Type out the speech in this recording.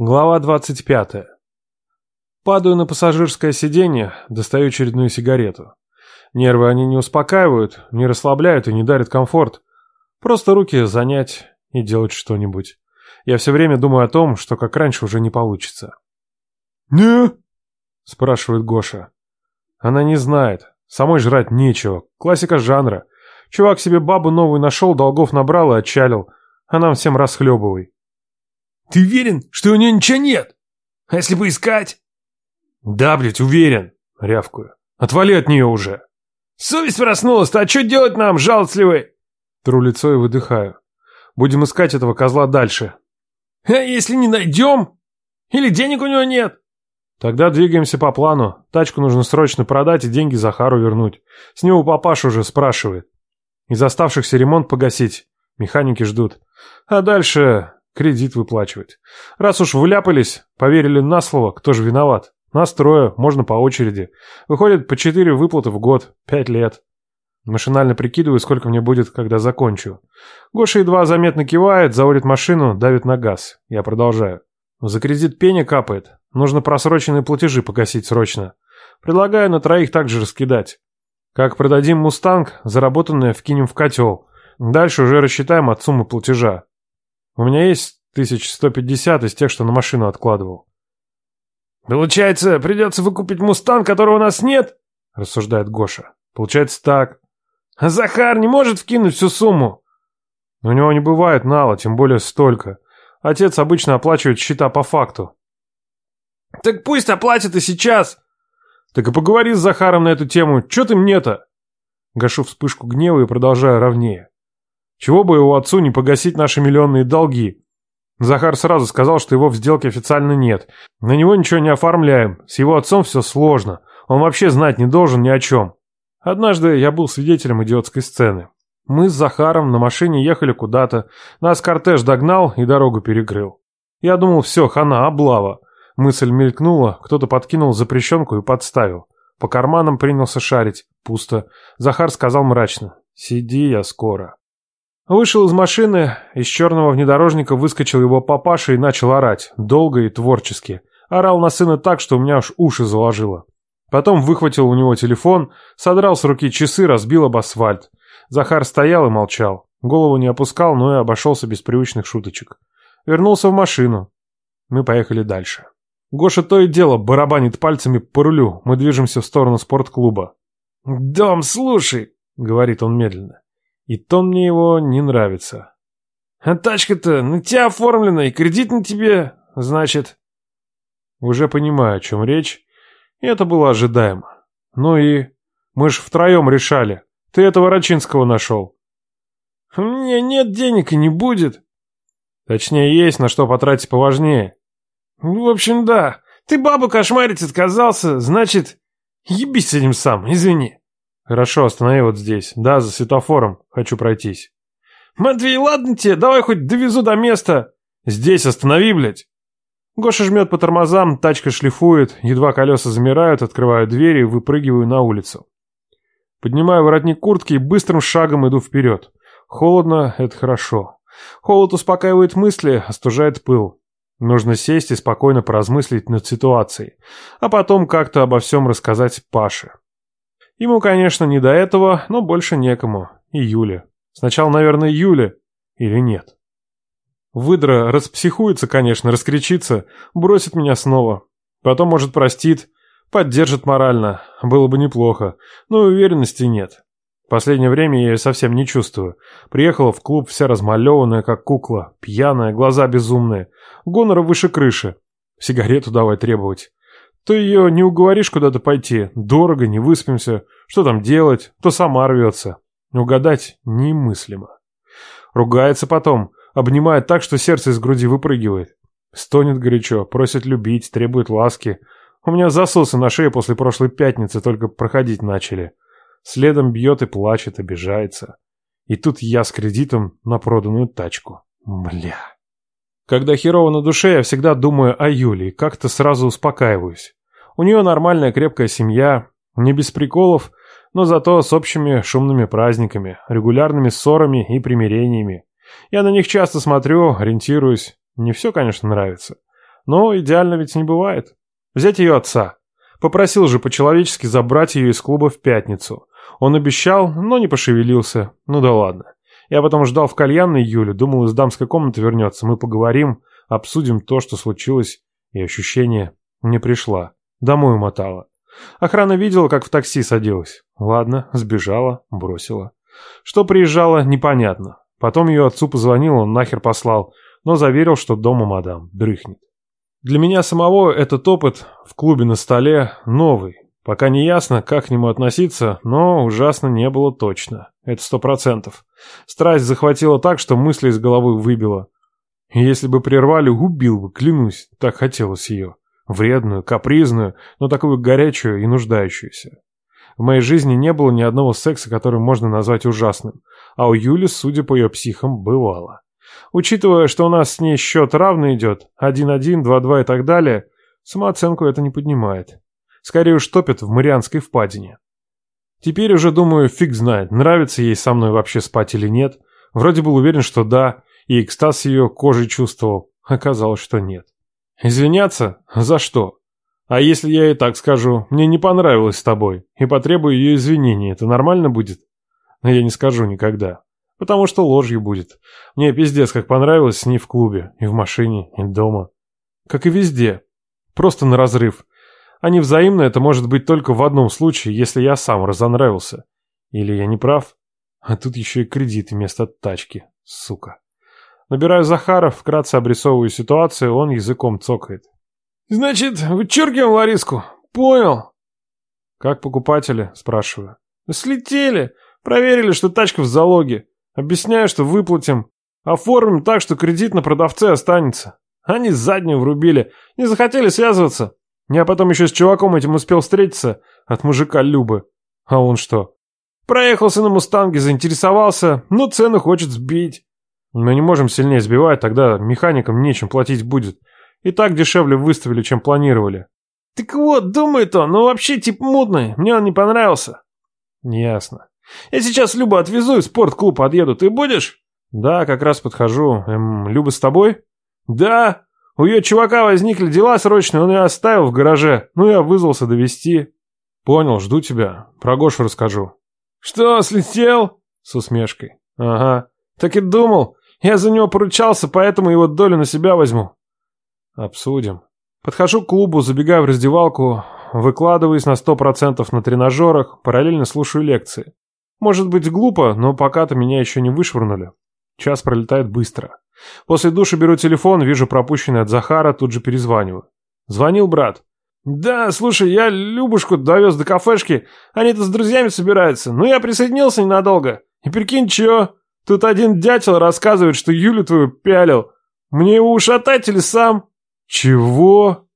Глава 25. Падаю на пассажирское сиденье, достаю очередную сигарету. Нервы они не успокаивают, не расслабляют и не дарят комфорт. Просто руки занять и делать что-нибудь. Я все время думаю о том, что как раньше уже не получится. «Не?» – спрашивает Гоша. Она не знает. Самой жрать нечего. Классика жанра. Чувак себе бабу новую нашел, долгов набрал и отчалил. А нам всем расхлебывай. Ты уверен, что у нее ничего нет? А если поискать? Да, блядь, уверен, рявкую. Отвали от нее уже. Совесть проснулась-то, а что делать нам, жалостливый? Тру лицо и выдыхаю. Будем искать этого козла дальше. А если не найдем? Или денег у него нет? Тогда двигаемся по плану. Тачку нужно срочно продать и деньги Захару вернуть. С него папаша уже спрашивает. Из оставшихся ремонт погасить. Механики ждут. А дальше Кредит выплачивать. Раз уж вляпались, поверили на слово, кто же виноват? Нас трое, можно по очереди. Выходит, по четыре выплаты в год, пять лет. Машинально прикидываю, сколько мне будет, когда закончу. Гоша едва заметно кивает, заводит машину, давит на газ. Я продолжаю. За кредит пеня капает. Нужно просроченные платежи погасить срочно. Предлагаю на троих также раскидать. Как продадим «Мустанг», заработанное вкинем в котел. Дальше уже рассчитаем от суммы платежа. У меня есть 1150 из тех, что на машину откладывал. «Получается, придется выкупить «Мустанг», которого у нас нет?» — рассуждает Гоша. «Получается так». «А Захар не может вкинуть всю сумму?» «У него не бывает нала, тем более столько. Отец обычно оплачивает счета по факту». «Так пусть оплатит и сейчас!» «Так и поговори с Захаром на эту тему. Че ты мне-то?» Гашу вспышку гнева и продолжаю ровнее. Чего бы его отцу не погасить наши миллионные долги? Захар сразу сказал, что его в сделке официально нет. На него ничего не оформляем. С его отцом все сложно. Он вообще знать не должен ни о чем. Однажды я был свидетелем идиотской сцены. Мы с Захаром на машине ехали куда-то. Нас кортеж догнал и дорогу перекрыл. Я думал, все, хана, облава. Мысль мелькнула, кто-то подкинул запрещенку и подставил. По карманам принялся шарить. Пусто. Захар сказал мрачно. «Сиди, я скоро». Вышел из машины, из черного внедорожника выскочил его папаша и начал орать, долго и творчески. Орал на сына так, что у меня аж уши заложило. Потом выхватил у него телефон, содрал с руки часы, разбил об асфальт. Захар стоял и молчал. Голову не опускал, но и обошелся без привычных шуточек. Вернулся в машину. Мы поехали дальше. Гоша то и дело барабанит пальцами по рулю. Мы движемся в сторону спортклуба. «Дом, слушай», — говорит он медленно. И тон мне его не нравится. А тачка-то на тебя оформлена, и кредит на тебе, значит... Уже понимаю, о чем речь, и это было ожидаемо. Ну и... Мы ж втроем решали. Ты этого Рачинского нашел. У меня нет денег и не будет. Точнее, есть на что потратить поважнее. В общем, да. Ты бабу кошмарить отказался, значит... Ебись с этим сам, извини. «Хорошо, останови вот здесь. Да, за светофором. Хочу пройтись». «Матвей, ладно тебе, давай хоть довезу до места». «Здесь останови, блядь». Гоша жмет по тормозам, тачка шлифует, едва колеса замирают, открываю двери и выпрыгиваю на улицу. Поднимаю воротник куртки и быстрым шагом иду вперед. Холодно — это хорошо. Холод успокаивает мысли, остужает пыл. Нужно сесть и спокойно поразмыслить над ситуацией, а потом как-то обо всем рассказать Паше. Ему, конечно, не до этого, но больше некому. И Юле. Сначала, наверное, Юле. Или нет. Выдра распсихуется, конечно, раскричится, бросит меня снова. Потом, может, простит, поддержит морально. Было бы неплохо. Но уверенности нет. Последнее время я ее совсем не чувствую. Приехала в клуб вся размалеванная, как кукла, пьяная, глаза безумные. Гонора выше крыши. Сигарету давай требовать. То ее не уговоришь куда-то пойти, дорого, не выспимся, что там делать, то сама рвется. Угадать немыслимо. Ругается потом, обнимает так, что сердце из груди выпрыгивает. Стонет горячо, просит любить, требует ласки. У меня засосы на шее после прошлой пятницы только проходить начали. Следом бьет и плачет, обижается. И тут я с кредитом на проданную тачку. Бля. Когда херово на душе, я всегда думаю о Юле и как-то сразу успокаиваюсь. У нее нормальная крепкая семья, не без приколов, но зато с общими шумными праздниками, регулярными ссорами и примирениями. Я на них часто смотрю, ориентируюсь. Не все, конечно, нравится. Но идеально ведь не бывает. Взять ее отца. Попросил же по-человечески забрать ее из клуба в пятницу. Он обещал, но не пошевелился. Ну да ладно. Я потом ждал в кальянной Юлю, думал, из дамской комнаты вернется. Мы поговорим, обсудим то, что случилось, и ощущение не пришла. Домой умотала. Охрана видела, как в такси садилась. Ладно, сбежала, бросила. Что приезжала, непонятно. Потом ее отцу позвонил, он нахер послал, но заверил, что дома мадам дрыхнет. Для меня самого этот опыт в клубе на столе новый. Пока не ясно, как к нему относиться, но ужасно не было точно. Это сто процентов. Страсть захватила так, что мысли из головы выбила. если бы прервали, убил бы, клянусь, так хотелось ее. Вредную, капризную, но такую горячую и нуждающуюся. В моей жизни не было ни одного секса, который можно назвать ужасным, а у Юли, судя по ее психам, бывало. Учитывая, что у нас с ней счет равный идет, 1-1, 2-2 и так далее, самооценку это не поднимает. Скорее уж топит в Марианской впадине. Теперь уже думаю, фиг знает, нравится ей со мной вообще спать или нет. Вроде был уверен, что да, и экстаз ее кожей чувствовал. Оказалось, что нет. Извиняться? За что? А если я и так скажу, мне не понравилось с тобой, и потребую ее извинений, это нормально будет? Но я не скажу никогда. Потому что ложью будет. Мне пиздец как понравилось с ней в клубе, и в машине, и дома. Как и везде. Просто на разрыв. А невзаимно это может быть только в одном случае, если я сам разонравился. Или я не прав? А тут еще и кредит вместо тачки. Сука. Набираю Захара, вкратце обрисовываю ситуацию, он языком цокает. «Значит, вычеркиваем Лариску. Понял». «Как покупатели?» – спрашиваю. «Слетели. Проверили, что тачка в залоге. Объясняю, что выплатим. Оформим так, что кредит на продавце останется. Они заднюю врубили. Не захотели связываться. Я потом еще с чуваком этим успел встретиться от мужика Любы. А он что? Проехался на Мустанге, заинтересовался, но цену хочет сбить. Мы не можем сильнее сбивать, тогда механикам нечем платить будет. И так дешевле выставили, чем планировали. Так вот, думает он, ну вообще тип мутный, мне он не понравился. Ясно. Я сейчас Любу отвезу и в спортклуб отъеду, ты будешь? Да, как раз подхожу. Эм, Люба с тобой? Да. У ее чувака возникли дела срочные, он ее оставил в гараже. Ну, я вызвался довести. Понял, жду тебя. Про Гошу расскажу. Что, слетел? С усмешкой. Ага. Так и думал. Я за него поручался, поэтому его долю на себя возьму. Обсудим. Подхожу к клубу, забегаю в раздевалку, выкладываюсь на сто процентов на тренажерах, параллельно слушаю лекции. Может быть глупо, но пока-то меня еще не вышвырнули. Час пролетает быстро. После душа беру телефон, вижу пропущенный от Захара, тут же перезваниваю. Звонил брат. «Да, слушай, я Любушку довез до кафешки. Они-то с друзьями собираются. Ну, я присоединился ненадолго. И прикинь, чё? Тут один дятел рассказывает, что Юлю твою пялил. Мне его ушатать или сам?» «Чего?»